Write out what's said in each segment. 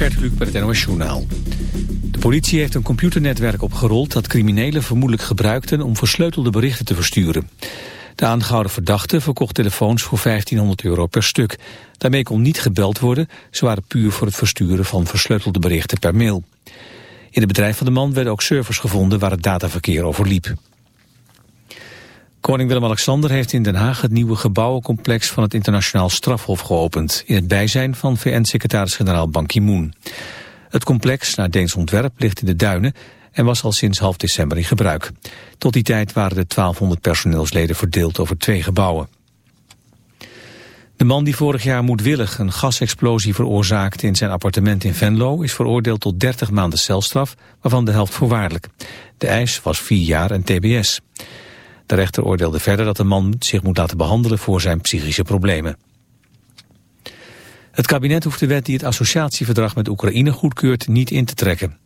Gert Kluk bij het NOS Journaal. De politie heeft een computernetwerk opgerold dat criminelen vermoedelijk gebruikten om versleutelde berichten te versturen. De aangehouden verdachte verkocht telefoons voor 1500 euro per stuk. Daarmee kon niet gebeld worden, ze waren puur voor het versturen van versleutelde berichten per mail. In het bedrijf van de man werden ook servers gevonden waar het dataverkeer over liep. Koning Willem-Alexander heeft in Den Haag het nieuwe gebouwencomplex van het internationaal strafhof geopend, in het bijzijn van VN-secretaris-generaal Ban Ki-moon. Het complex, naar Deens ontwerp, ligt in de duinen en was al sinds half december in gebruik. Tot die tijd waren de 1200 personeelsleden verdeeld over twee gebouwen. De man die vorig jaar moedwillig een gasexplosie veroorzaakte in zijn appartement in Venlo is veroordeeld tot 30 maanden celstraf, waarvan de helft voorwaardelijk. De eis was vier jaar en tbs. De rechter oordeelde verder dat de man zich moet laten behandelen voor zijn psychische problemen. Het kabinet hoeft de wet die het associatieverdrag met Oekraïne goedkeurt niet in te trekken.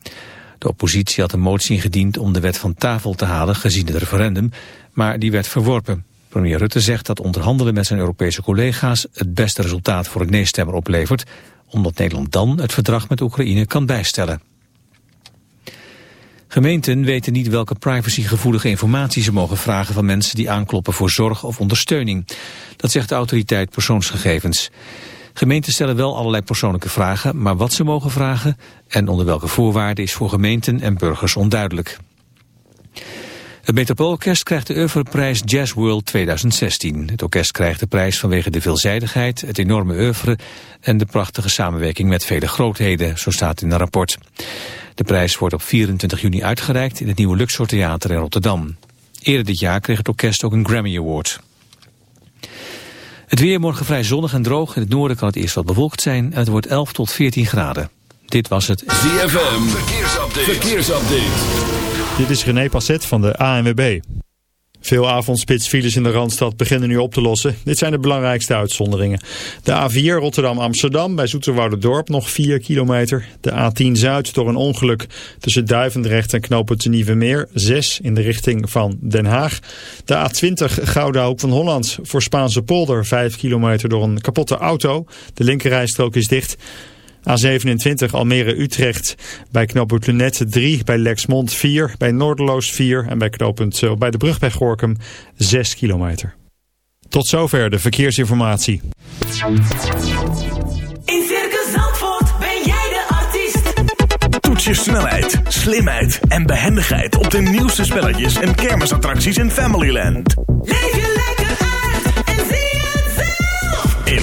De oppositie had een motie ingediend om de wet van tafel te halen gezien het referendum, maar die werd verworpen. Premier Rutte zegt dat onderhandelen met zijn Europese collega's het beste resultaat voor het nee-stemmer oplevert, omdat Nederland dan het verdrag met Oekraïne kan bijstellen. Gemeenten weten niet welke privacygevoelige informatie ze mogen vragen van mensen die aankloppen voor zorg of ondersteuning. Dat zegt de autoriteit persoonsgegevens. Gemeenten stellen wel allerlei persoonlijke vragen, maar wat ze mogen vragen en onder welke voorwaarden is voor gemeenten en burgers onduidelijk. Het Metropoolorkest krijgt de oeuvreprijs Jazz World 2016. Het orkest krijgt de prijs vanwege de veelzijdigheid, het enorme oeuvre en de prachtige samenwerking met vele grootheden, zo staat in een rapport. De prijs wordt op 24 juni uitgereikt in het nieuwe Luxor Theater in Rotterdam. Eerder dit jaar kreeg het orkest ook een Grammy Award. Het weer morgen vrij zonnig en droog. In het noorden kan het eerst wat bewolkt zijn en het wordt 11 tot 14 graden. Dit was het ZFM Verkeersupdate. Verkeersupdate. Dit is René Passet van de ANWB. Veel avondspitsfiles in de Randstad beginnen nu op te lossen. Dit zijn de belangrijkste uitzonderingen. De A4 Rotterdam-Amsterdam bij Dorp nog 4 kilometer. De A10 Zuid door een ongeluk tussen Duivendrecht en knooppunt Nieuwe Meer 6 in de richting van Den Haag. De A20 Gouda Hoek van Holland voor Spaanse polder 5 kilometer door een kapotte auto. De linkerrijstrook is dicht. A27 Almere-Utrecht bij knooppunt Lunette 3, bij Lexmond 4, bij Noorderloos 4 en bij knooppunt uh, bij de brug bij Gorkum 6 kilometer. Tot zover de verkeersinformatie. In Circus Zandvoort ben jij de artiest. Toets je snelheid, slimheid en behendigheid op de nieuwste spelletjes en kermisattracties in Familyland. Leef je lekker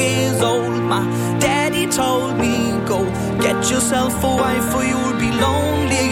years old, my daddy told me, Go get yourself a wife or you'll be lonely.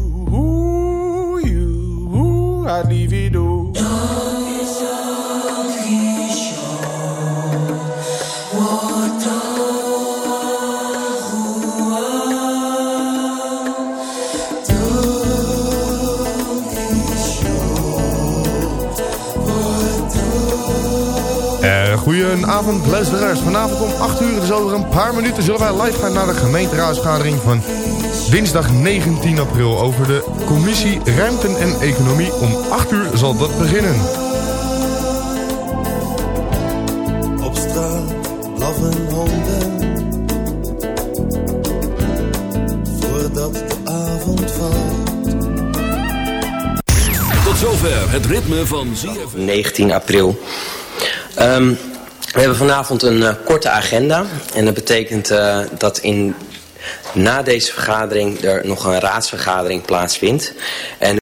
goedenavond, luisteraars. Vanavond om 8 uur, dus over een paar minuten, zullen wij live gaan naar de gemeenteraadsvergadering van dinsdag 19 april over de commissie Ruimte en Economie. Om 8 uur zal dat beginnen. Op straat blaffen honden Voordat de avond valt Tot zover het ritme van ZFM. 19 april. Ehm, we hebben vanavond een eh, korte agenda. En dat betekent eh, dat in, na deze vergadering er nog een raadsvergadering plaatsvindt.